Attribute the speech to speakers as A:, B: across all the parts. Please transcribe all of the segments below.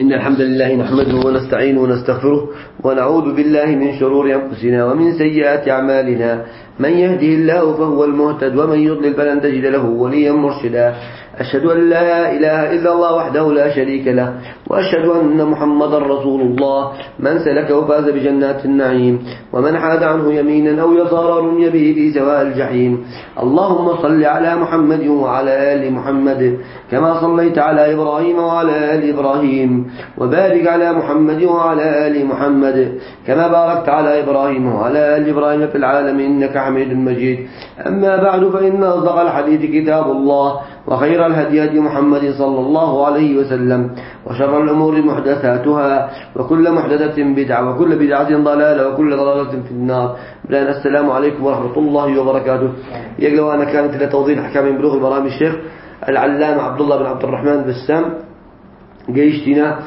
A: إن الحمد لله نحمده ونستعينه ونستغفره ونعوذ بالله من شرور أنفسنا ومن سيئات أعمالنا. من يهده الله فهو المهتد ومن يضلل فلن تجد له وليا مرشدا. أشهد أن لا إله إلا الله وحده لا شريك له وأشهد أن محمدا رسول الله. من سلكه فاز بجنات النعيم ومن حاد عنه يمينا أو يسارا رمي به في سواء الجحيم. اللهم صل على محمد وعلى آل محمد كما صليت على إبراهيم وعلى آل إبراهيم وبارك على محمد وعلى آل محمد كما باركت على إبراهيم وعلى آل إبراهيم في العالم إنك حميد مجيد. أما بعد فإن أصدق الحديث كتاب الله وخير الهدي هدي محمد صلى الله عليه وسلم وشر الأمور محدثاتها وكل محدثة بدعة وكل بدعة ضلالة وكل ضلالة في النار. بلان السلام عليكم ورحمة الله وبركاته. يقلوا أنا كانت لتوضيح أحكام بلوغ البرامج الشيخ العلامة عبد الله بن عبد الرحمن بسام جيشتنا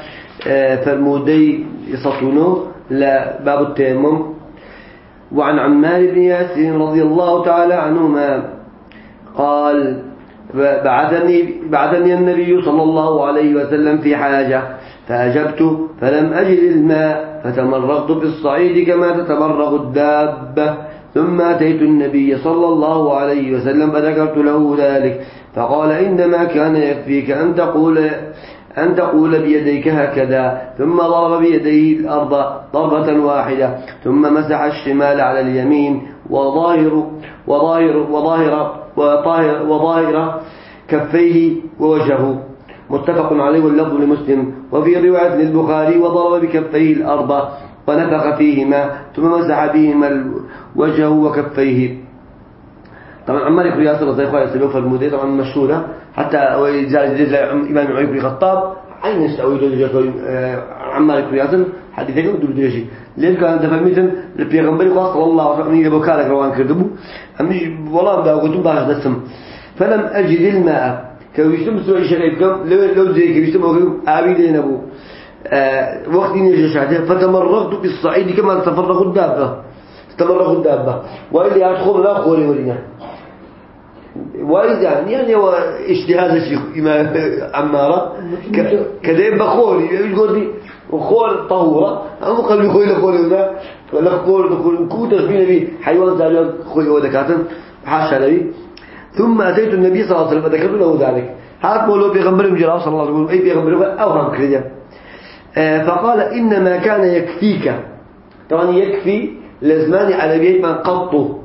A: فرمودي يسطونه لباب التيمم. وعن عمار بن ياسر رضي الله تعالى عنهما قال بعثني بعثني النبي صلى الله عليه وسلم في حاجة. فأجبت فلم أجد الماء فتمرغت في الصعيد كما تتمرغ الدابة. ثم أتيت النبي صلى الله عليه وسلم فذكرت له ذلك. فقال إنما كان يكفيك أن تقول أن تقول بيديك هكذا. ثم ضرب بيديه الأرض ضربة واحدة. ثم مسح الشمال على اليمين وظاهر وظاهر وظاهر وظاهر كفيه ووجهه. متفق عليه واللفظ لمسلم. وفي رواية للبخاري وضرب بكفيه الأرض ونفخ فيهما ثم مسح بهما وجهه وكفيه. طبعا عمار بن ياسر زي خويا سلوف المدير طبعا مشهورة. حتى إمام عمر بن الخطاب عين يستوي له عمار بن ياسر حديثك ودول درجي لين كان دفهمتن البيغمبر صلى الله عليه وسلم يبو كالك روان كردبو. أمي والله بدا قلت باش دسم فلم أجد الماء. كويشتم سوى شريكم لو لو زي كويشتم أبي دين أبو وقت يجي شاته فتمرغت بالصعيد كما تفرغ الدابة. تمرغ الدابة. وإلي أدخل لا قولي ولينا. وإذا يعني هو اجتهاد الشيخ إمام عمارة. كذا بخول يقول لي وخول طهورة. أما قلبي خوي لخول هنا ولا خول لخول كوت فينا بي حيوان زالي خوي هو دكاتن حاشا لي ثم أتيت النبي صلى الله عليه وسلم فذكرت له ذلك. هات مولو بيغمبر مجرى صلى الله عليه وسلم أي بيغمبر أوهم كذا فقال إنما كان يكفيك. طبعا يكفي لزمان على بيت من قطه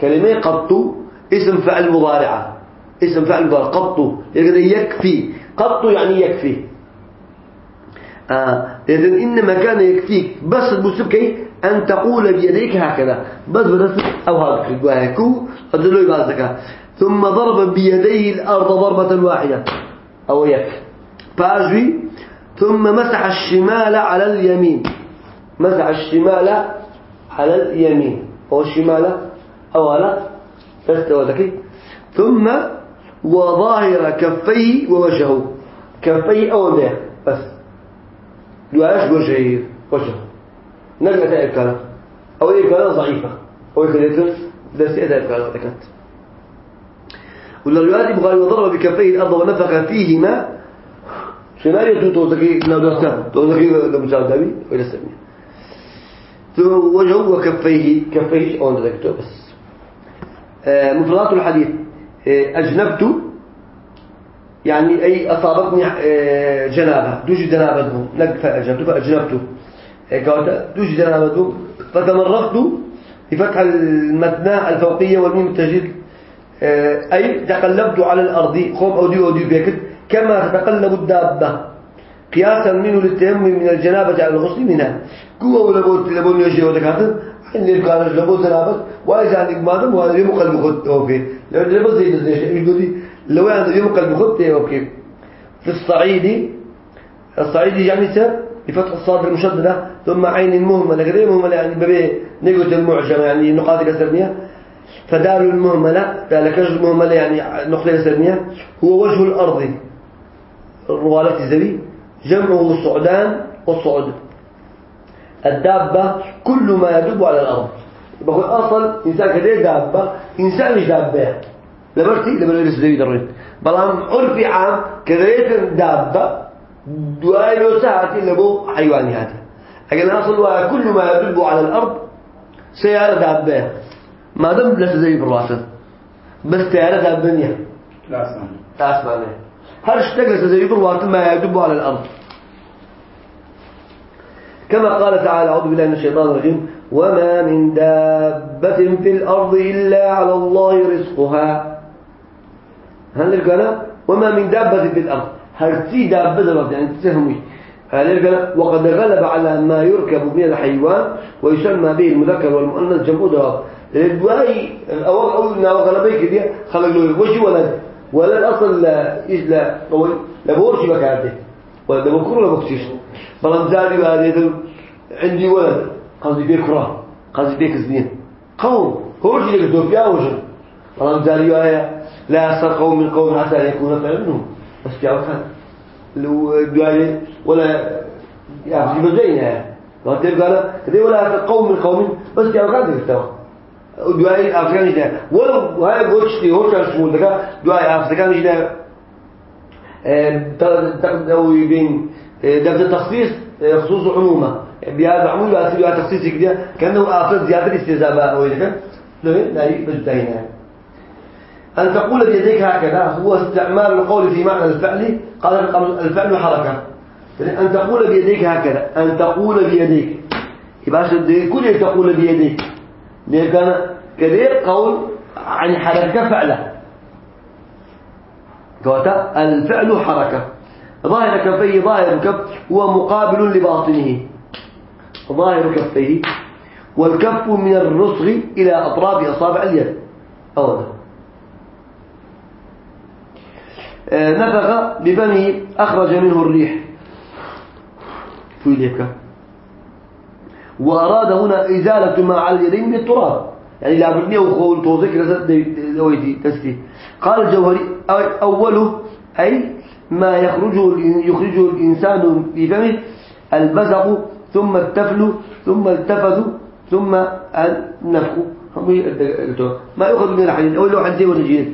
A: كلمة قطه اسم فعل مضارعة. اسم فعل مضارع قط يكفي. قط يعني يكفي. آه. إذن إنما كان يكفيك. بس المسبكي أن تقول بيديك هكذا. بس بس أو هكذا وهكو أدلوا يبازك ثم ضرب بيديه الأرض ضربة واحدة. أو يكفي فأجوي ثم مسح الشمال على اليمين. مسح الشمال على اليمين. أو الشمال أو على تستوى ثم وظاهر كفيه ووجهه. كفيه أو ده بس. دعاش وجهه وجهه. نجمة الكلام أو الكلام ضعيفة. أو الكلام دسيئة الكلام ذكرت والروايات البخاري وضرب بكفيه الأرض ونفخ فيهما. شنو يدو توزكي لا دوستا توزكي لمساعد دبي ولا سمي وجهه وكفيه. كفيه أو ذكرته بس. مفردات الحديث. أجنبت يعني أي أصابتني جنابة. دوش جنابة نقف أجنبت فأجنبت دوش جنابة فتمرغت بفتح المثنى الفوقية والميم التجديد. أي تقلبت على الأرض. خوم أودي أودي بيكت. كما تتقلب الدابة. قياسا منه للتيمم من الجنابة على الغسل منها. قوة ولا بوت لبون يجي ودكاتر. اللي كان لبو جنابة وإذا عندك مادم وهذا يوم قلب خد أوكي. لو لبو زي زي يقولي لو يوم قلب خد أوكي في الصعيد الصعيد يعني سر بفتح الصاد المشددة ثم عين المهملة غير مهملة يعني ببي نقطة المعجمة يعني نقاط كسرنية فدال المهملة دالكج المهملة يعني نقطة كسرنية هو وجه الأرض. الروالة الزبي جمعه الصعدان والصعد. الدابة كل ما يدب على الأرض. بقول أصل إنسان كده دابة إنسان مش دابة. لبرتي لبرتي لسه درين بلام عرفي عام كذا دابة دعاء لو ساعة إلا بو حيواني هذا أجل أصل كل ما يدب على الأرض سيارة دابة. ما دام لا تزيد بالراسل بس سيارة دابة
B: لا أسمع
A: لا أسمع هل اشتغل تزيد بالراسل ما يدب على الأرض. كما قال تعالى أعوذ بالله من الشيطان الرجيم وما من دابة في الأرض إلا على الله رزقها. هل الكلام وما من دابة في الأرض. هل تي دابة الأرض يعني تسهمي. هل وقد غلب على ما يركب من الحيوان ويسمى به المذكر والمؤنث جمع دواب الدواي أو أو غلبيك دي خلق له وش ولد. ولد أصل إيش لا لا بورش بكاته ولا بكر ولا بكتيش بلان زاري وهذا عندي ولد. قصدي بيه كرة. قصدي بيه كزنين قوم. هو شيء لك دوبيا وجن بلان زاري وهذا لا يسر قوم من قوم حتى يكون فعل منهم بس كان لو دعاء ولا يعني. بزينة وقتل قال كذي ولا قوم من قوم. بس جاء كان تكتوى دعاء أفغان جدا. ولو هاي قلتش لي هو كان شمول دكا دعاء أفغان جدا تقدر بين دفع التخصيص خصوص عمومة بهذا عموم يؤثر على تخصيص كده. كأنه آفر زيادة استجابة أو إذا لا لا بجتهنا أن تقول بيديك هكذا هو استعمال القول في معنى الفعل قال الفعل حركة. أن تقول بيديك هكذا أن تقول بيديك. يبقى كل تقول بيديك. لأن كان كذلك قول عن حركة فعله. الفعل حركة. ظاهر كفيه ظاهر كف هو مقابل لباطنه. ظاهر كفيه. والكف من الرسغ إلى أطراف أصابع اليد. أولا آه، نفخ بفمه أخرج منه الريح. في ذلك وأراد هنا إزالة ما على اليدين بالتراب. يعني لا بدني وخول توزيك لويتي قال الجوهري أوله أي ما يخرجه يخرجه الإنسان بفمه البزق ثم التفل ثم التفذ ثم النفخ. ما يؤخذ من الحديث أول لو حديث وتجهيز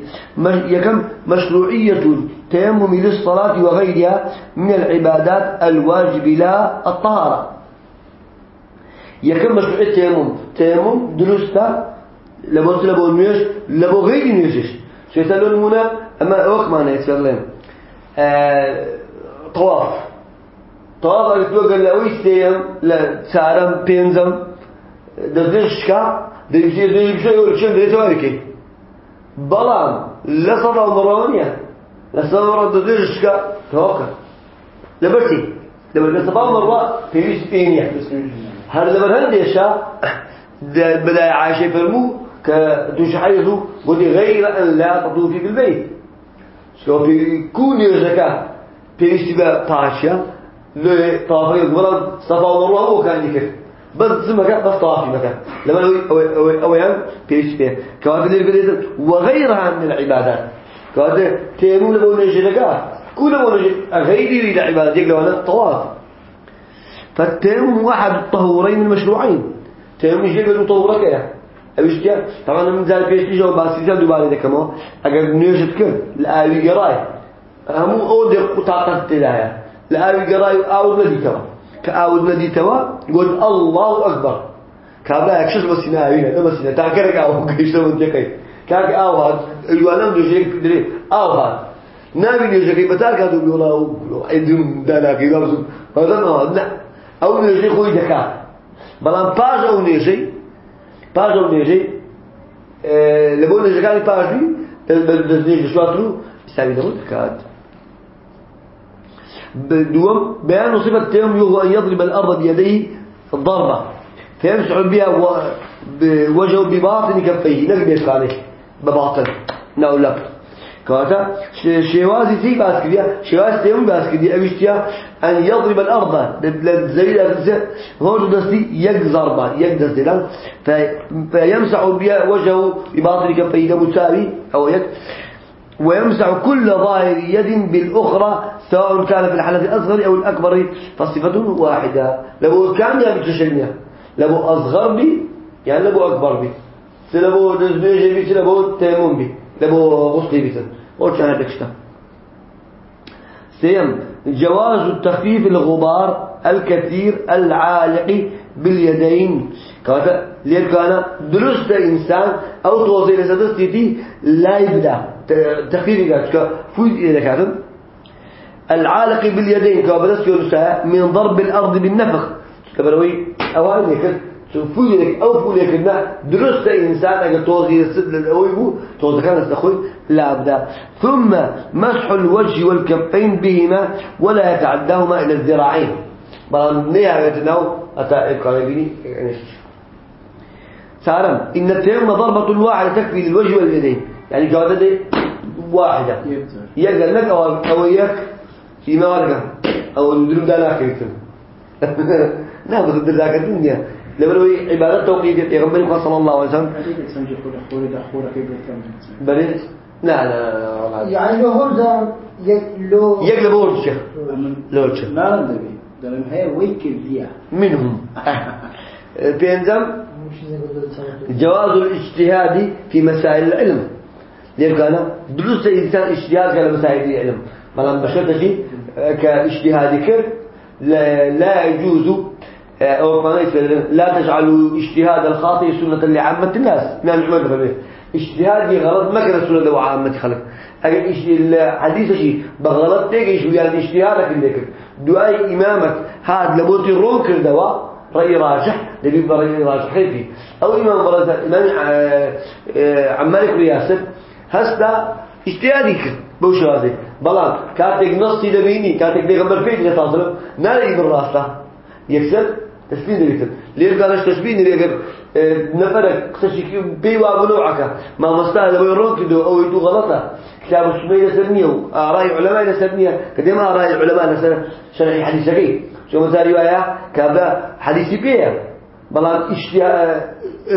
A: يكم مشروعية تيمم للصلاة وغيرها من العبادات الواجب لا الطهارة. يكم مشروعية تيمم؟ تيمم درستا لبو لبو نيش لبو غير نيشش شيطان المنا أما وقت ما نيسر آه طواف. طواف أكتبه قال له ويستيم لا سارم بينزم. دزشكا دەیشێ دەیشێ چێن دێتەوەکەی بەڵام لە سەدا مڕۆنیە لە سەدا دەدێشکە تەواکە لەبەرتی لەبەر لە سەدا مڕوا پێویست پێ نییە هەر لەبەر هەندێشە بداية عائشة فرمو كدوش حيثو قد غير أن لا تطوفي بالبيت شو في كوني زكاة بيستي بقى طاشيا لطافي المرض صفا ومروه هو كان يكفي. بس مكان بس طافي مكان لما أو أو أو يعني بيش فيه كواد اللي وغيرها من العبادات. كواد تيمون لو نجدك كل ما نجد غير العبادات. يقول أنا طواف. فالتيمم واحد الطهورين المشروعين تيمم يجي يقول طهورك يا. أبيش جا؟ طبعا من ذلك بيش تيجي وباسي زاد دوباره ده كمان أجر نيجد كل الآوي جراي هم أود قطعة تلاها الآوي جراي أود لدي كمان کە ئاود نەدیتەوە گوت ئەڵڵاو ئەکبەر. کابرایەک شش بە سیناوینە نە بە سینە تاکەرێک ئاو گەیشتەوە دەکەی کاک ئاو هات ئەلوانەم دۆژەیەک درێ ئاو هات. ناوی نوێژەکەی بەتار کات و بڵا و ئەدم داناکەی بازم بەدەنەوە نە. ئەو نوێژەی خۆی دەکات بەڵام پاش ئەو نوێژەی پاش ئەو نوێژەی لە بۆ نوێژەکانی پاشوی دەستنێژ شواتر و ئیساوی نەوە دەکات. دوم بيان صفة التيمم يهو أن يضرب الأرض بيديه ضربة فيمسح بها وجهه بباطن كفيه. بيت عليه. بباطن. نقول لك كواتا شوازي سي باس كديا شوازي تيمم باس كديا أن يضرب الأرض. زي هو دستي يك ضربة يك دستي فيمسح بها وجهه بباطن كفيه. مساوي أو يك ويمسح كل ظاهر يد بالأخرى سواء كان في الحالة الأصغر أو الأكبر فصفة واحدة. لو كان يا بتشنيا لو أصغر بي يعني لو أكبر بي. سلبو دزبيجي بي سلبو تيمون بي. لو غسلي بي وش هذا كشتا سيم جواز التخفيف الغبار الكثير العالق باليدين. كذا ليه كان درست إنسان أو توزيع لسدستي لا يبدأ. قالك فوز إذا كاتم العالق باليدين كابدس يرسها من ضرب الأرض بالنفخ. كبروي أوان يكد فولك أو فولك إنه درست إنسان أجا توزي السد للأويبو توزي كان استخوي لا أبدا. ثم مسح الوجه والكفين بهما ولا يتعداهما إلى الذراعين. بلان نيها يتناو أتا إبقى يعني سارم إن التيمم ضربة الواحدة تكفي للوجه واليدين. يعني جوادة واحدة. يقل لك أو أو إياك في مالك أو ندرب دالاك يكتب بس ذاك الدنيا. لما هو عبادة توقيت يغنبري صلى الله عليه وسلم. بلي لا لا لا
B: يعني لو هرزا لو
A: يقلب هو الشيخ لو الشيخ
C: لا ندبي دلم هي ويكل فيها
A: منهم. بينزم جواز الاجتهاد في مسائل العلم. ليه كان دروس الإنسان اجتهاد على مسائل العلم مثلا بشرت شيء كاجتهادك لا, لا يجوز أو لا تجعلوا اجتهاد الخاطئ سنة لعامة الناس. من عمر فبيه اجتهادي غلط ما كان سنة لعامة خلق. أجل الحديث شيء بغلط تيجي شو يعني اجتهادك اللي كر دعاء إمامك. هذا لبوتي رون كردوا. رأي راجح. دليل رأي راجح فيه. أو إمام برز إمام عمالك هستا اجتهادي كر بوش هذا بلان كاتك نصي دبيني كاتك بيغمبر فيه لتصرف نالي بالراسة يكسر تشبيه نريد ليه قالش تشبيه نريد نفرك تشكي بيوا بنوعك ما مستاهل بيرون كده أو يدو غلطة كتاب السمية سبنيه آراء علماء سبنيه كدما آراء علماء شرح حديثك شو مثلا رواية كذا حديثي بيه بلان اشتيا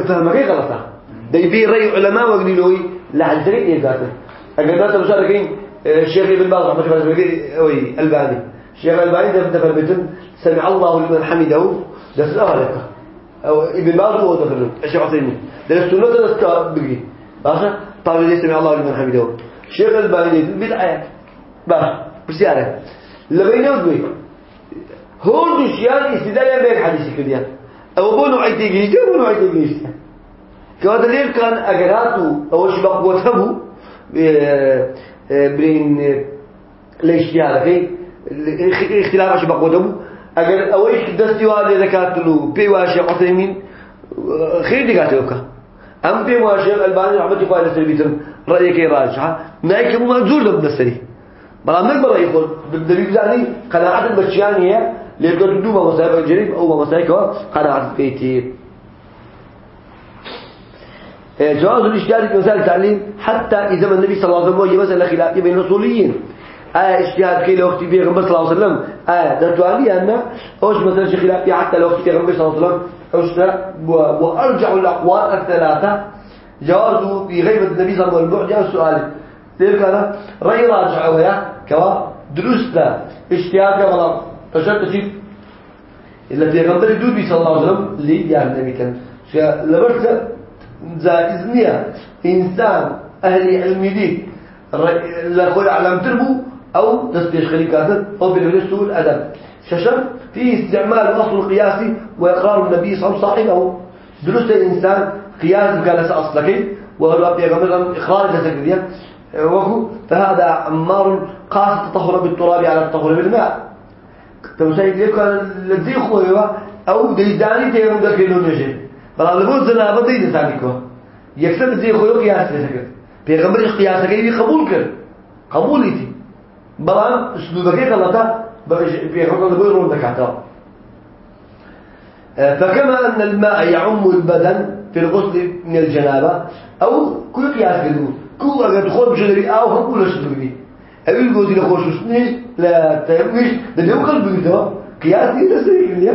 A: فهمك غلطة ده يبي رأي علماء وقليلوي لا حديثك إيه قاتل أقل ما تبشاركين الشيخ ابن باز رحمة الله عليه وي ألباني. الشيخ ألباني ده دفر بيتم سمع الله لمن حمده. ده سؤالك أو ابن باز هو دفر الشيخ عثيمين. ده السنة ده بقي. باشا طالب لي سمع الله لمن حمده؟ الشيخ ألباني بدعة. باش بسيارة. لبينه ودوي هو دو شيان استدلال بين حديث كده أو بونو عيتي جيجا بونو عيتي جيجا كهذا دليل كان أجراته أو شبق وتبو برين ليش هذا في اختلاف عشان بقودمو اگر أويش دستي واده ذكرت له بي واشي عثيمين خير دي قاتلوك أم بي واشي الباني رحمه الله عليه سلبيتم رايك راجحة. نايك مو منظور ده بنسري بلا نقبل يقول بالدليل يعني قناعة البشيانيه اللي يقدر دوما مسائل الجريب أو مسائل قناعة بيتي. جواز الاجتهاد في مسائل التعليم حتى إذا النبي صلى الله عليه وسلم وجه مسألة خلافية بين الأصوليين آه اجتهاد كي لو أختي بيغمبر صلى الله عليه وسلم آه علي أن أوش شي خلافية حتى لو أختي بيغمبر صلى الله عليه وسلم وأرجع الأقوال الثلاثة. جوازه في غيبة النبي صلى الله عليه وسلم والبعد عن السؤال ذلك أنا رأي راجع ويا كوا درست اجتهاد كما فشرت شيء إلا بيغمبر يدود بي صلى الله عليه وسلم ليه يعني النبي كان لبرت جائز إنسان أهل علم دي لأخوي علم تربو أو تسبيش خليكات أو بالغير سوء الأدب ششم في استعمال الأصل القياسي وإقرار النبي صلى الله عليه وسلم درست الإنسان قياس قال أصلك وهو بيغمر إخراج لسكرية وهو فهذا عمار قاس التطهر بالتراب على التطهر بالماء. تمسيك لك خويوا أو ديداني تيمون دكيلون يجي بەڵام لە بۆ جەنابە دەی دەزانیکەوە یەکسەر جێ خۆی قیاس لێ کرد پێغەمبەری قیاسەکەی قبول کرد. قبولیتی بەڵام اسلوبەکەی غەڵەتە پێغەمبەر لە بۆی ڕۆن دەکاتەوە فكما أن الماء يعم البدن في الغسل من الجنابة. أو كل قياس كده كل أجد خود بجنبي أو هم كل بيجي أبي يقول لي خوش وسني لا تيمش ده قلب بيجي قياس دي سريع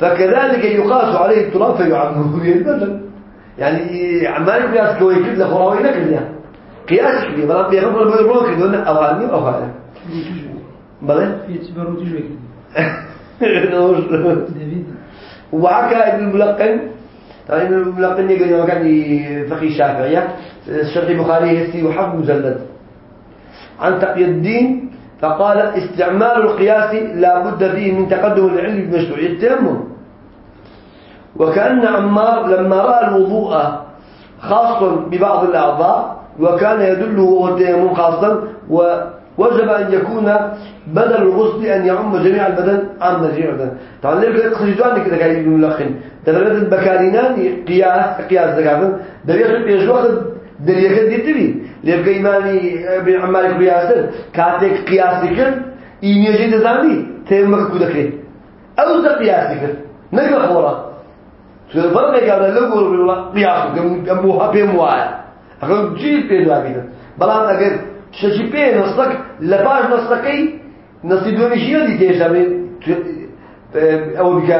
A: فكذلك يقاس عليه التراب فيعمه به البدن يعني عمال قياس كوي كده خراوي لك يعني. قياس كده بلا بيغفر بيروك دون اوهاني أو هذا بلا
B: يتبرو تجوي
A: وحكى ابن الملقن طبعا ابن الملقن يقول كان فقيه الشافعية الشرح البخاري يسي وحق مجلد. عن تقي الدين فقال استعمال القياس لا بد فيه من تقدم العلم بمشروعية التيمم. وكأن عمار لما رأى الوضوء خاص ببعض الأعضاء وكان يدله وهو التيمم خاصا ووجب أن يكون بدل الغسل أن يعم جميع البدن. عم جميع البدن. طبعا ليه خرجوان كده كاي الملخن دفعت البكارينان قياس قياس ذكاء. دريت بيجوخ دريت ديتري ليه كيماني بن عمار قياس كاتك قياس كن إيميجي دزاني تيمم كده كده أو ده قياس كن نقل خورا فرق كان لو قول قياس كم بوها بيموايا أخذ جيل بيدوا كده بلان أجر شجي بين نصك لباج نصكي نصيدوني شيء دي تيجي من أو بك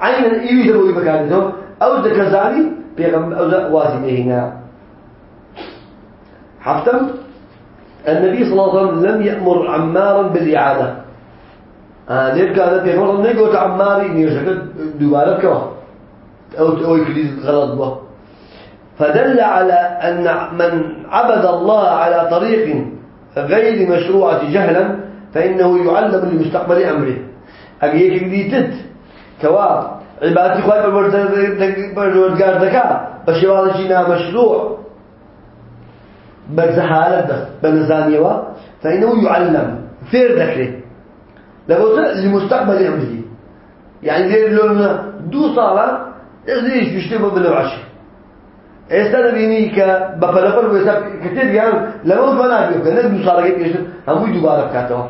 A: عين يجي تبغى بكانه أو ذكرزاني بيغم حفتم النبي صلى الله عليه وسلم لم يأمر عمارا بالإعادة آه ليه قال بيغمر نيجو عماري نيجو دوباره كوا أو أو يكليز غلط به فدل على أن من عبد الله على طريق غير مشروعة جهلا فإنه يعلم لمستقبل أمره أجيك جديدت كوا عبادتي خواهي بالوردقار ذكاء بشوال جينا مشروع بزحالة بس بنزانيوا فإنه يعلم فير ذكره لابد لمستقبل أمره يعني غير لون دو صالة ليش بيشتبه بالوعشي ئێستا دەبینی کە بە پەلەپەر وێستا کتێ دیان لەمە بەنا بێکە نەک دوو ساڵەکەی پێشتر هەمووی دووبارە بکاتەوە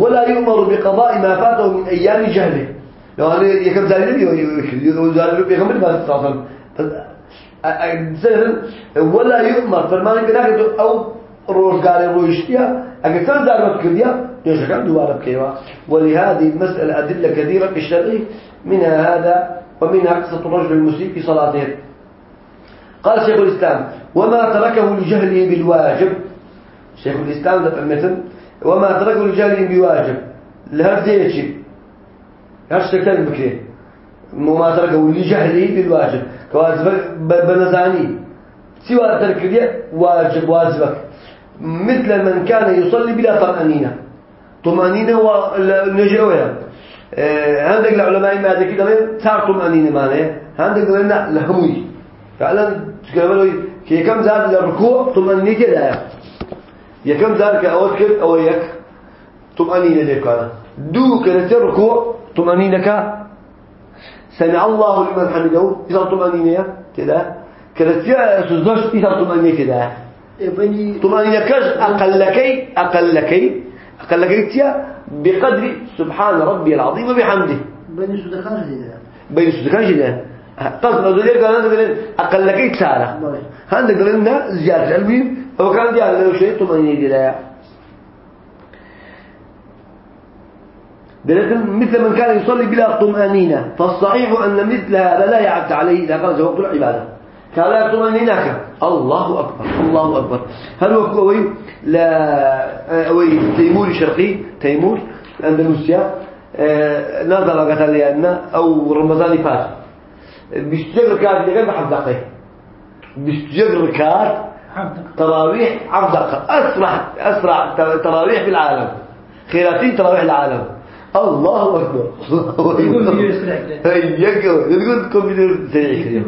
A: ولا يؤمر بقضاء ما فاته من أيام جهله لو أنا يكم زاري نبي وزاري بيغمر ما تصل ولا يؤمر فرمان بناك أو روزگار رويشتيا أجل كان دارت كرديا يشكل دوارة بكيوا ولهذه المسألة أدلة كثيرة في الشرع منها هذا ومنها قصة الرجل المسيء في صلاته قال شيخ الإسلام وما تركه لجهله بالواجب شيخ الإسلام ده المثل وما تركه لجهله بواجب لهر شيء هرش تكتب بكري وما تركه لجهله بالواجب كواجب بنزاني سوى ترك دي واجب واجبك مثل من كان يصلي بلا طمأنينة طمأنينة ونجوية عندك العلماء ما ذكي دلين صار طمأنينة معناه عندك دلين لهموي فعلا تكلموا كي كم زاد الركوع طمأنينة كده يا كم زاد كأول كل أو يك طمأنينة ليك أنا دو كده الركوع طمأنينة ك سمع الله لمن حمده. إذا طمأنينة كده كده فيها سوزدوش إذا طمأنينة كده طمأنينة كش أقلكي أقلكي أقلكي تيا. بقدر سبحان ربي العظيم وبحمده.
B: بين سودكان جديدة
A: بين سودكان جدا قصد ذلك قال هذا أقل لك سالة هذا قلنا زيادة المهم هو كان جاء له شيء طمأنينة دلاء مثل من كان يصلي بلا طمأنينة فالصحيح أن مثل هذا لا يعد عليه إذا قال وقت العبادة كان لا طمأنينة الله أكبر الله أكبر. هل هو كوي لا أوي تيمور شرقي تيمور أندلسيا. نظر قتل لأن أو رمضان فات. بيشتغل ركعات اللي قبل حفظ دقيقة بيشتغل ركعات تراويح دقيقة أسرع أسرع تراويح في العالم. خيراتين تراويح العالم. الله أكبر. يقول يقول كمبيوتر سريع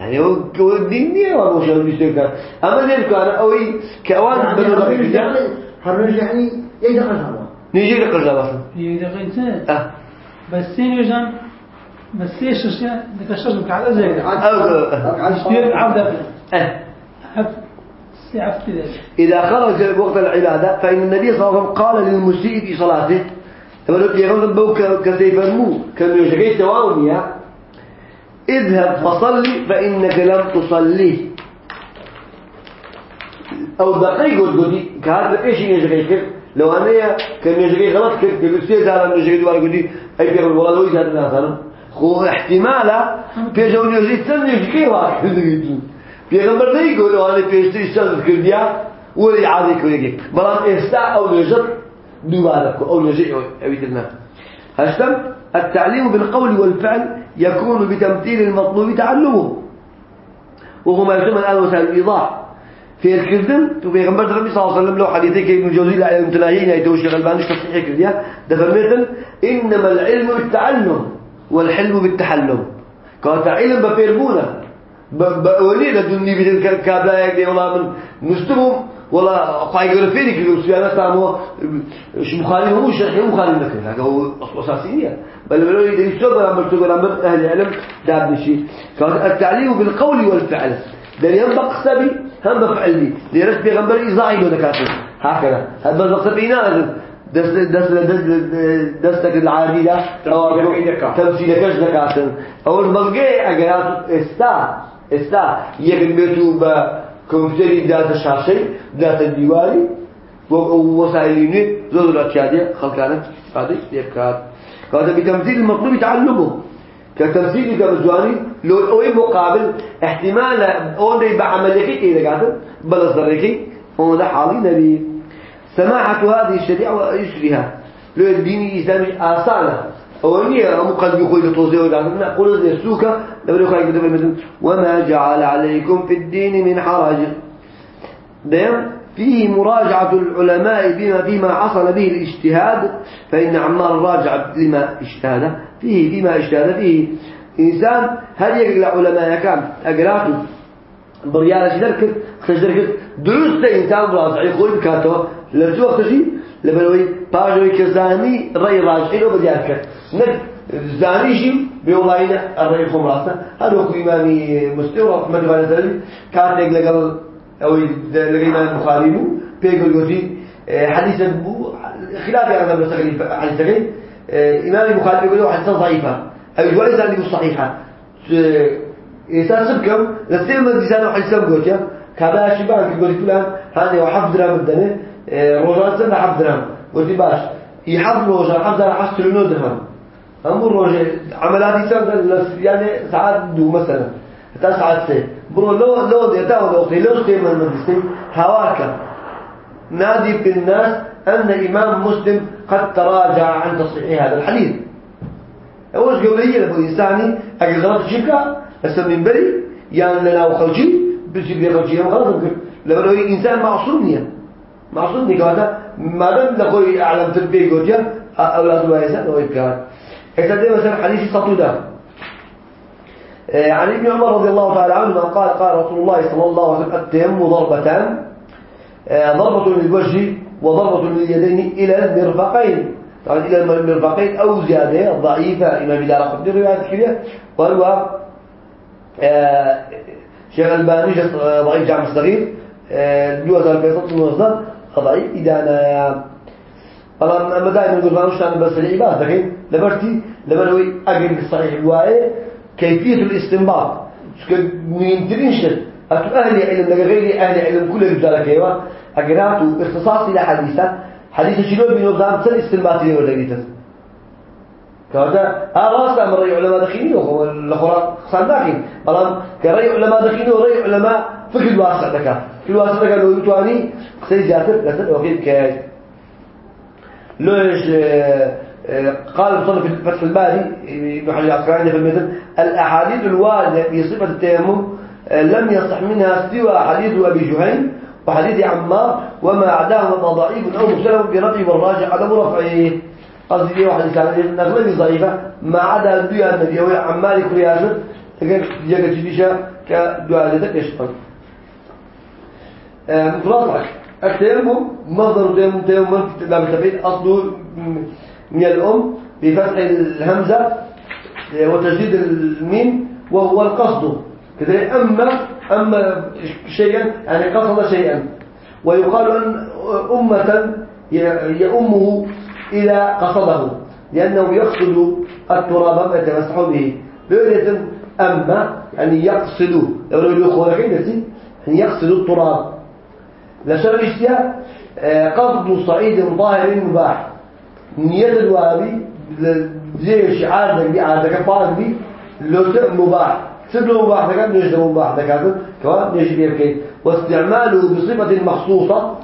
A: يعني هو الدنيا ما هو شغل بيشتغل أما ذلك أنا أوي كأوان
B: هرنج يعني هرنج يعني يدقى هذا
A: نيجي لقرجة بس
D: دقيقتين
A: أه.
D: بس سين يجان بس سين شاشة دكشش على زي.
A: أو
D: عودة
A: أه. إذا خرج وقت العبادة فإن النبي صلى الله عليه وسلم قال للمسيء في صلاته فقالوا يا غمض بو كسيف المو كانوا يشكي تواهم يا اذهب فصلي فإنك لم تصلي. أو دقيقة قدي كهذا إيش يشكي كيف؟ لو أنا كان يشكي غلط كيف؟ كيف؟ سيد هذا يشكي دوار قدي أي بيقول والله لو يزاد الناس خو احتمالا بيجون يشكي سن يشكي واحد لوانے پیشتری سند کر دیا ولی عادی کو یکی بلان استا أو نجر دوباره أو نجر اويت الماء هشتم التعليم بالقول والفعل يكون بتمثيل المطلوب تعلمه. وهو ما يسمى الآن وسائل الإيضاح. فير كردن تو بيغمبر ربي صلى الله عليه وسلم لو حديثك ابن جوزي لا المتناهين يتوش الغلباني تصحيح كرديا دفرميتن إنما العلم بالتعلم والحلم بالتحلم. كانت علم بفيربونا بأولي لدني بدن كابلايك دي والله من مستمم ولا قايقر فيني كده سيانا تامو مش مخالف هو شرح مخالف لك. هذا هو أساسية. بل بلو يدري سوى برامبر سوى برامبر أهل العلم داب شيء التعليم بالقول والفعل. ده ينبق سبي هم بفعل لي ليرش بيغمبر إزاعي له دكاتره هكذا. هذا سبي نازل دست دست دست دستك العادي ده أو تمثيلك دكاتره أول ملقي أجرات استا إستا. يكن بيتو بكمبيوتر داتا شاشي داتا ديواري ووسائلين زود الأشياء خلقنا هذا يبكات هذا بتمثيل المطلوب تعلمه كتمثيل كبزواني لو أوي مقابل احتمال أوني بعملك إيه قاعد بل ذريك هو ده حالي نبي سماحة هذه الشريعة ويشرها لو الدين الإسلامي آسانة أولية مقلب يقول لتوزيع وقاعد نقول زي السوكة لو يقول لك مثلا وما جعل عليكم في الدين من حرج. دائما فيه مراجعة العلماء بما فيما حصل به الاجتهاد فإن عمار راجع لما اجتهد. فيه فيما اجتهد. فيه. إنسان هل يقرأ علماء كان؟ أقراته بريالة شدرك خشدرك دروس إنسان راجع يقول بكاته لرجو وقتشي لبنوي باجوي كزاني رأي راجعين وبديارك نك زاني شيء بيولاينا الرأي خم راسنا هذا هو إمامي مستوى رحمة الله عليه كان يقول قبل أو لقينا البخاري بو بيقول يوتي حديث بو خلاف يعني بس حديث غير إمام البخاري بيقول حديث ضعيفة أو جوائز عندي صحيحة إنسان سبكم لسيم من ديسان حديث قلت يا كذا شبان يقول فلان هذا وحفظ درام الدنيا روجان سنة حفظ درام قلت باش يحفظ روجان حفظ درام حفظ تلونو درهم. أمر روجان عملات يسمى يعني ساعات دو مثلا. حتى ساعات سي. برو لو لو ديتا ولا أختي لو ستي من المدرسين هواك. نادي في الناس أن إمام مسلم قد تراجع عن تصحيح هذا الحديث. أول قولية لبو إنساني أجل غلط شكا أسمى من بري يعني لنا وخلجي بس يبدي خلجي هم غلط لما إنسان معصوم نية. معصوم نکاته مادام لخوی علم تربیه گویی أولاد أو اوی بکار اکتده مثلا حدیث سطوده عن ابن عمر رضي الله تعالى عنهما قال قال رسول الله صلى الله عليه وسلم التيم ضربتان آه، ضربة للوجه وضربة لليدين إلى المرفقين. طبعا إلى المرفقين أو زيادة ضعيفة. إما بلا رقم دي رواية الحبية وهو آه، شيخ الباني آه، ضعيف جامع صغير قضایی ئیدانایە بەڵام ئەمەدای گوزانشتان بەسەر ئیبا دەکەین لەبەرتی لەبەرەوەی ئەگەر صحیح وایە كيفية الاستنباط. من ترينشت أتو أهل علم لك غير أهل علم كل رجالك أيوة أقرأت اختصاص إلى حديثة حديثة شلو من نظام سل استنباطي لي ولديت كهذا أراس أمر رأي علماء دخيني وخورا خصان داخل بلام كرأي علماء دخيني ورأي علماء فكر الواسع لك في الواسع لك لو يتواني قصي زياتر لسن وكيف كاي ليش قال المصنف في فتح الباري ابن حجر في المثل الأحاديث الواردة في صفة التيمم لم يصح منها سوى حديث أبي جهيم وحديث عمار وما عداهما ضعيف أو مسلم برفعه والراجع عدم رفعه. قصدي واحد كان نغمه ضعيفة. ما عدا الدعاء النبي عمار كرياسه تقول جاك تجيشا كدعاء ذلك يشتغل مطلق. التيمم مصدر تيمم تيمم في باب التفعيل أصله من الأم بفتح الهمزة وتجديد الميم وهو القصد. كذلك أما أما شيئا يعني قصد شيئا. ويقال أن أمة يأمه إلى قصده لأنه يقصد التراب يتمسح به. بقولة أما يعني يقصد لو يقول يعني يقصد التراب. لشر الاشتياء قصد صعيد ظاهر مباح. نية الوابي زي شعار ذي عادك فارق بي لو مباح. سبله مباح ذكر نجد مباح ذكر كمان نجد بيبكي واستعماله بصفة مخصوصة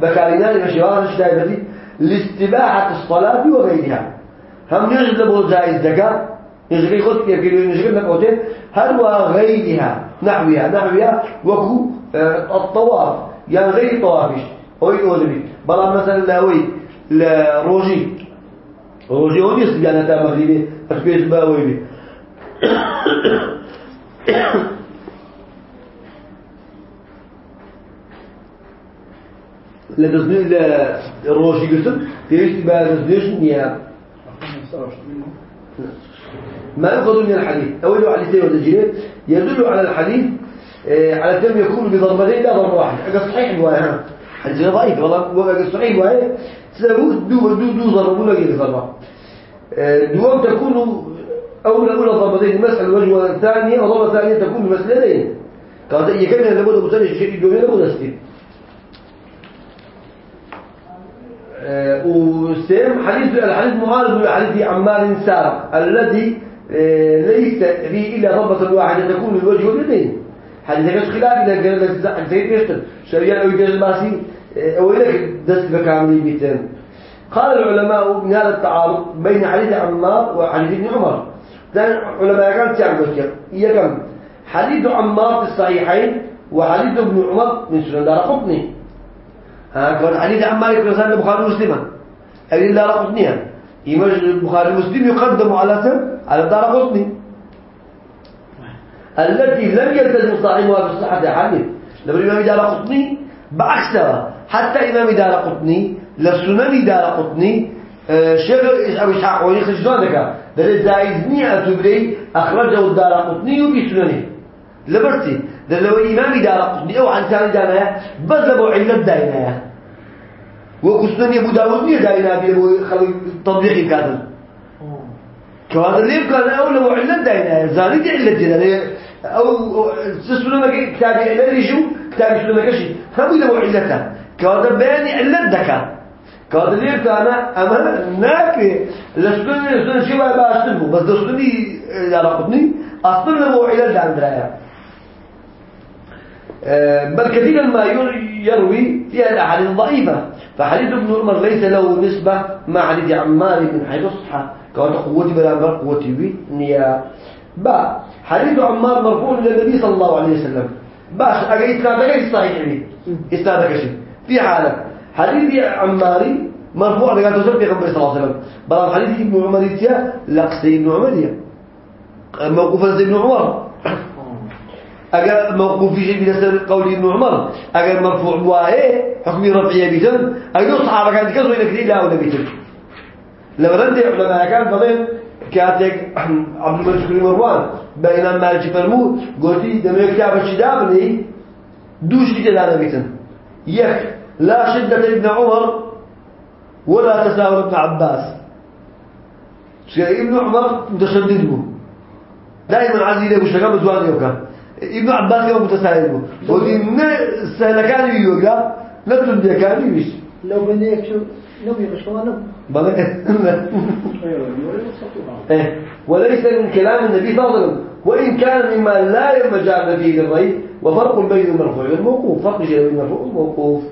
A: بكارينان الشوارع الشدائبة لاستباحة الصلاة وغيرها هم نجد له جائز ذكر نجد يخد يبكي نجد لك هل وغيرها نحوها نحوها وكو الطواف. يعني غير طوافش أوي أولبي بلا مثلا لاوي لا روجي يصل يعني تا مغربي أخبيش باوي بي لا دزني لا روجي قسم تيجي بقى دزنيش نيا ما يؤخذ من الحديث أول حديثين وتجريد يدل على الحديث على كم يكون بضربتين لا ضربة واحدة. هذا صحيح رواية حديث ضعيف والله وهذا صحيح رواية سبوك دو دو دو ضربوا لك ضربة. آه، دوام تكون أولى أولى ضربتين مسح الوجه والثانية وضربة ثانية تكون بمسألتين. كانت يكمل لابد مسألة شيء دومين لابد أستيب آه، وسيم حديث الحديث معارض لحديث عمار سارق الذي ليس فيه إلا ضربة واحدة تكون الوجه واليدين. حديث كاش خلاف إذا كان لك زي يشتر شريان أو يجاز باسي آه، أو لك دست بكامل بيتين. قال العلماء من هذا التعارض بين حديث عمار وحديث ابن عمر. ثاني علماء كان تعمل يكم حديث عمار في الصحيحين وحديث ابن عمر من سنن دار قطني. ها كان حديث عمار يقول سنن البخاري ومسلم. أبي دار قطنيها إمام البخاري ومسلم يقدم على على دار قطني. التي لم يلتزم صاحبها بالصحة حديث لما الإمام دار قطني بعكسها حتى إمام دار قطني لسنن دار قطني آه، شيخ أبو إسحاق ولي خجدان ذكر. دل زائز نية تبري أخرجه الدار قطني بسننه لبرتي. دل لو إمام دار قطني أو عن ثاني دانا بذلوا علة داينا وكسنن أبو داود نية داينا بيبو خلي تطبيقي كذا كهذا اللي كان أول أبو علة داينا زاني دي علة جدا أو سنن كتابي علة شو كتابي سنن كشي هم يدوا علته. كهذا بيان علة ذكر كادلير كان أما ناك لسني لسني شيء ما باشتنه بس دسني يلاقطني أصلا مو علة داندرايا بل كثيرا ما يروي فيها الأحاديث ضعيفة فحديث ابن عمر ليس له نسبة مع حديث عمار من حيث الصحة. كانت قوتي بلا قوتي بي نيا. با حديث عمار مرفوع إلى النبي صلى الله عليه وسلم. باش أجي إسنادك صحيح يعني. إسنادك شيء في حالة حديث عماري مرفوع لقال توصل في صلى الله عليه وسلم. بل حديث ابن عمر يتيا لقصي ابن عمر موقوفا زي ابن عمر. اگر موقوف في شيء بنسبة قول ابن عمر. اگر مرفوع بواه حكم رفعية بيتن. اگر صحابة كانت كذو كثير لا ولا بيتن. لما رد علماء كان فضيل كاتك عبد بن مروان بين مالك فرمود قلتي دم كتاب الشدابني دوش كده لا بيتن يك لا شدة ابن عمر ولا تساهل ابن عباس. ابن عمر متشدد به دائما عزيز ابو شغال بزوان يوكا ابن عباس كان متساهل به ودي سهل كان يوكا لا تندي كان يوش
B: لو بدي شو
A: إيه. وليس من كلام النبي صلى الله عليه وسلم. وإن كان مما لا مجال فيه للرأي وفرق بين المرفوع والموقوف. فرق بين المرفوع والموقوف.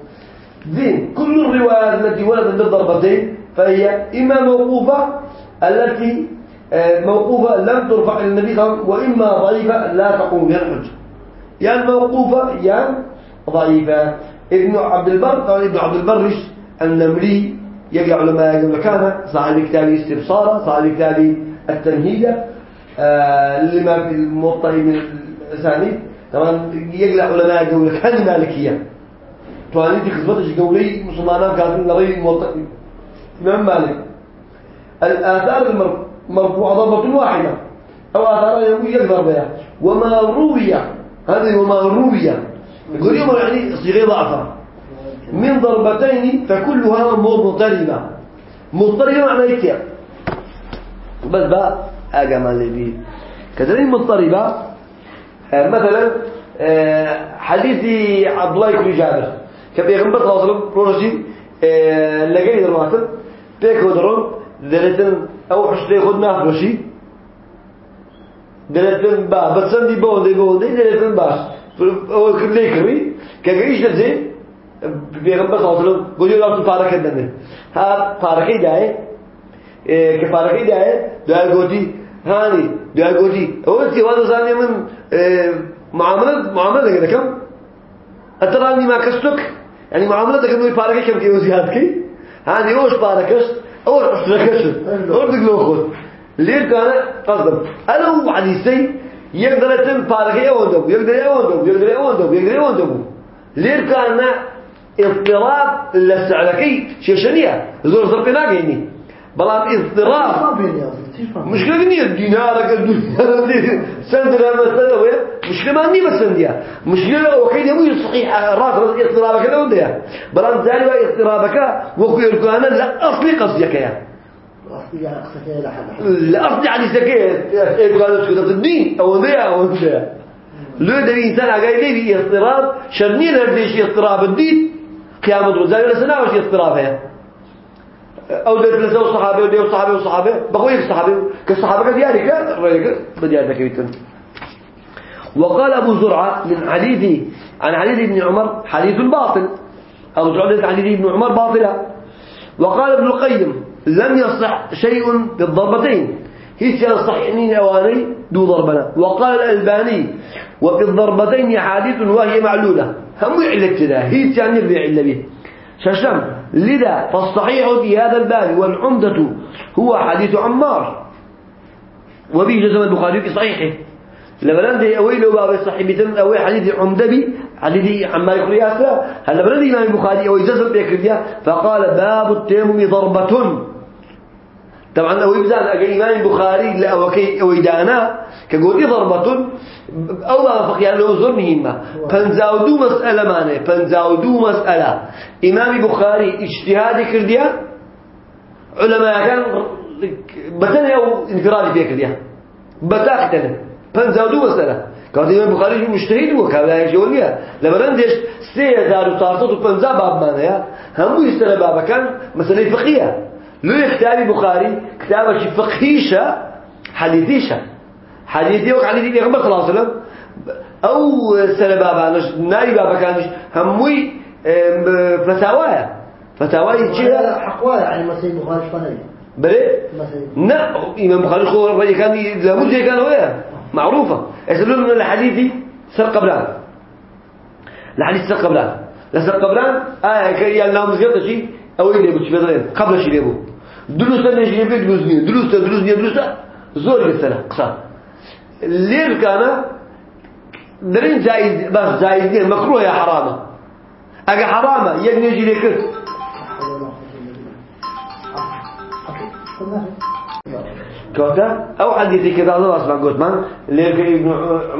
A: زين. كل الروايات التي وردت بالضربتين فهي إما موقوفة التي آه، موقوفة لم ترفع إلى النبي صلى الله عليه وسلم وإما ضعيفة لا تقوم بها الحجة. يعني موقوفة يعني ضعيفة. ابن عبد البر قال ابن عبد البرش النمري يقع علماء يقول كان صاحب كتاب استبصارة صاحب كتاب التمهيدة آه، لما في الموطأ من الأسانيد. طبعا يقلع علماء يقول كان مالكية توانيتي خزبتش قولي مسلمانان كانوا لغير موطأ إمام مالك. الآثار المرفوعة ضربة واحدة. أو آثار يقول يقدر بها. وما روي هذه وما روي. يقول يوم يعني صيغة ضعفة. من ضربتين فكلها مضطربة. مضطربة معنى يكتب بس بقى أجمع اللي بيه كذلك مضطربة آه، مثلا آه، حديث عبد الله بن جابر. كبيغمبر صلى الله عليه وسلم روشي آه، لقي درواتن بيكو درون دلتن أو حشتي خدنا فروشي دلتن با بسندي بوندي بوندي دلتن باش أول كل كري كعيش نزين بيغمبر صلى الله عليه وسلم قولي الله تفارق الدنيا ها فارقي داي كفارقي داي دعاء قوتي هاني دعاء قوتي أول كي وأنا زاني من معاملة معاملة كده كم؟ أتراني ما كستك؟ يعني معاملتك إنه يبارك كم كيلو زيادتك هاني أوش باركش أوش أشتركش أردك لو خد. ليه كان قصدم أنا هو حديثي يقدر يتم بارك يوندو يقدر يوندو يقدر يوندو يقدر يوندو ليه كان اضطراب للسعلكي شيشانية زور زرقي ناقيني. بلان اضطراب.
B: يا
A: مشكلة نية دينارك سندنا مثلا ويا مشكلة ما نية مسندية مشكلة وكيد يمو صحيح. راس اضطرابك لو ده؟ بلان زاني اضطرابك. وكو يركوانا لا أصلي قصدك يا
B: يعني أقصد إلى حد
A: لا أصلي على سكيت إيه قالوا الدين أو ده أو ده لو ده الإنسان قايل لي اضطراب شرني لرديش اضطراب الدين؟ قيامة رزاق ولا سنة وش اضطراب هي؟ أو ده ثلاثة وصحابة ودي وصحابة وصحابة بقول الصحابة كالصحابة كديارك رأيك بديارك يتن وقال أبو زرعة من حديث عن حديث ابن عمر حديث باطل. أو زرعة عن حديث ابن عمر باطلة. وقال ابن القيم لم يصح شيء في الضربتين هيك كان صحيحين أواني دو ضربنا. وقال الألباني وفي الضربتين حديث وهي معلولة. هم يعلك كذا هيك كان يربي عل به ششم لذا فالصحيح في هذا الباب والعمدة هو حديث عمار. وبه جزم البخاري في صحيحه. لبلان دي أوي لو باب بيتم أوي حديث عمدبي حديث عمار يقرياسة هل لبلان دي إمام البخاري أوي جزم بيكرديا فقال باب التيمم ضربة. طبعا أوي بزان أجا إمام البخاري لا أوكي أوي دانا كقولي ضربة أو ما فقيا له زور مهمة فنزاودو مسألة مانه فنزاودو مسألة. إمام البخاري اجتهاد كرديا علماء كان بتنه أو انفرادي فيها كرديا بتاختنا فنزاودو مسألة. كان الإمام البخاري مجتهد وكذا يجوليا لما رندش سيزار وطارتو وفنزا باب مانه هم يستر بابا كان مسألة فقهية لو كتاب البخاري كتابة فقهيشة حديثيشة حديثي وك حديثي بيغمبر صلى الله عليه وسلم. أو سنة بابانش ناري بابا كانش هموي فتاوايا. فتاواي جهة
B: حقواه يعني مثلا بخاري فني
A: بلي لا إمام بخاري خو الرجل كان لابد كان وياه معروفة. يسألون من الحديث سر قبلان. الحديث سر قبلان. لا سر قبلان آه كي يالنام زيادة شيء أو إيه بتش بدرين قبل شيء يبو. دروس شيء يبي دروس نية دروس دروس نية دروس زور السنة قصار ليه كان درين جائز بس جائز دين مكروه يا حرامة. أجا حرامة يجني يجي لك كوتا أو حديثي كذا الله أسمع قلت من اللي ابن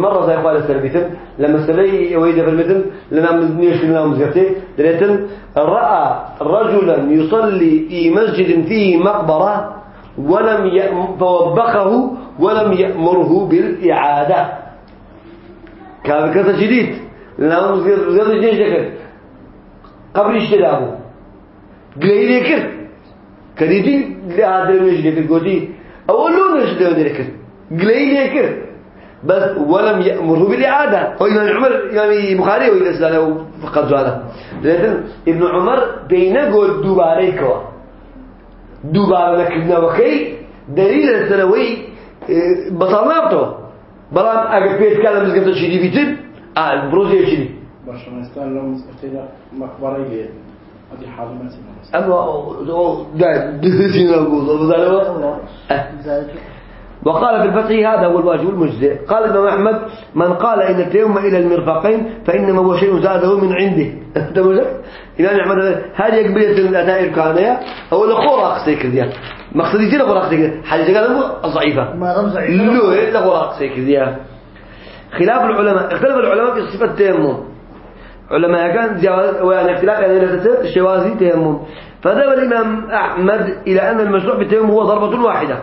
A: مرة زي قال السلبيتن لما سلي ويدا في المثل لنا مزنيش لنا مزيرتي دريتن رأى رجلا يصلي في مسجد فيه مقبرة ولم فوبخه ولم يأمره بالإعادة. كان كذا جديد لنا مزيرتي جنيش ذكر قبل اشتدابه قليل يكر كديتي لهذا المجد في قوتي أولون رشده ذكر قليل يكر بس ولم يأمره بالإعادة. ابن عمر يعني بخاري وإلى سلالة فقط هذا لكن ابن عمر بين قول دوباري كوا شدي
C: باشمهندستان لو مستفتينا مقبرة جيد هذه حالة ما سمعنا
A: أما ده دهسينا القوضة بذلك وقال في الفتح هذا هو الواجب المجزئ. قال الإمام أحمد من قال إن التيمم إلى المرفقين فإنما هو شيء زاده من عنده. الإمام أحمد هذه قبلية الأتائر كانية أو الأخوة سيكرديا مقصدي تيرا قراء سيكرديا حديثة قال ضعيفة.
B: ما عيسى
A: لو إلا قراء سيكرديا خلاف العلماء اختلف العلماء في صفة التيمم علماء كان ويعني اختلاف يعني تصير الشوازي تيمم. فذهب الإمام أحمد إلى أن المشروع بالتيمم هو ضربة واحدة.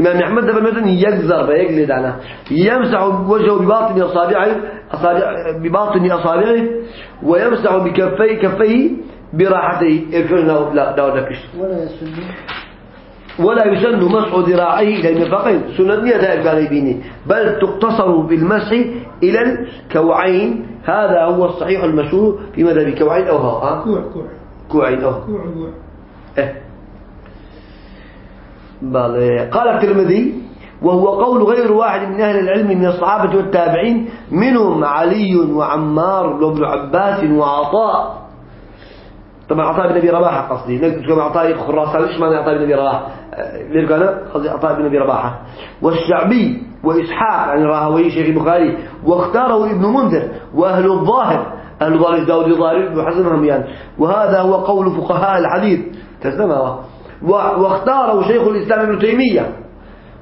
A: إمام أحمد دبل مثلا يجزر بيجلد على يمسح وجهه بباطن أصابعه أصابع بباطن أصابعه ويمسح بكفيه كفيه براحته. إركنا لا لا لا
B: ولا
A: يسن. مسح ذراعيه إلى المرفقين سننية ذلك على يبينه بل تقتصر بالمسح إلى الكوعين. هذا هو الصحيح المشهور في مذهب كوعين. أو ها؟
D: كوع كوع.
A: كوعين أو
D: كوع كوع.
A: إيه. بل قال الترمذي وهو قول غير واحد من أهل العلم من الصحابة والتابعين منهم علي وعمار وابن عباس وعطاء. طبعا عطاء بن أبي رباحة قصدي. كما عطاء خراسان. إيش معنى عطاء بن أبي رباحة؟ ليه قال قصدي عطاء بن أبي رباحة. والشعبي وإسحاق عن راهوي شيخ البخاري واختاره ابن منذر وأهل الظاهر. أهل الظاهر داود الظاهري بن حزم هميان وهذا هو قول فقهاء الحديث. تسمع واختاره شيخ الإسلام ابن تيمية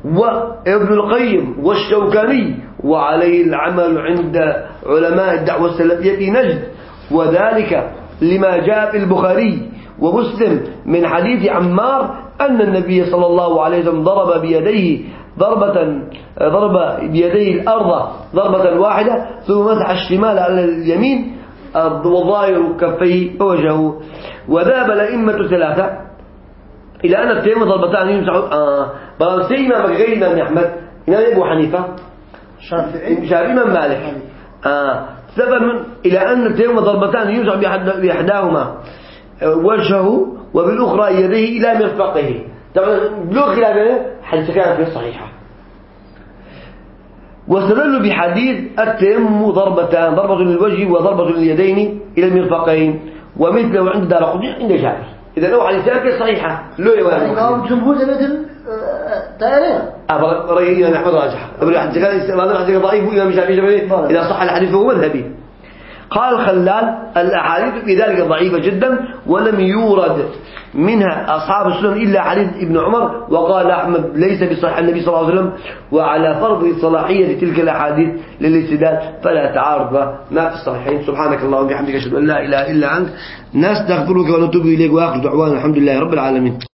A: وابن القيم والشوكاني وعليه العمل عند علماء الدعوة السلفية نجد. وذلك لما جاء في البخاري ومسلم من حديث عمار أن النبي صلى الله عليه وسلم ضرب بيديه ضربة ضرب بيديه الأرض ضربة واحدة ثم مسح الشمال على اليمين وظاهر كفيه ووجهه. وذهب الأئمة ثلاثة. إلى أن التيمم ضربتان يمسح آه بل سيما غير إمام أحمد. إمام أبو حنيفة.
B: شافعي؟
A: شافعي إمام مالك. آه سبب إلى أن التيمم ضربتان يمسح بإحداهما. وجهه وبالأخرى يديه إلى مرفقه. طبعا بلو خلاف حديث كان في الصحيحة. واستدلوا بحديث التيمم ضربتان ضربة للوجه وضربة لليدين إلى المرفقين ومثله عند دار عند جابر إذا لو حديثان في الصحيحة لو
B: يعني
A: يوالي
B: قام جمهور مثل تاريخ
A: رأيي أنا أحمد راجح أبو حديث كان هذا الحديث ضعيف وإمام الشافعي جبري إذا صح الحديث فهو مذهبي. قال الخلال الأحاديث في ذلك ضعيفة جدا ولم يورد منها أصحاب السنن إلا حديث ابن عمر وقال أحمد ليس بصحيح النبي صلى الله عليه وسلم وعلى فرض صلاحية تلك الأحاديث للاستدلال فلا تعارض ما في الصحيحين. سبحانك اللهم وبحمدك أشهد أن لا إله إلا أنت نستغفرك ونتوب إليك وآخر دعوانا الحمد لله رب العالمين.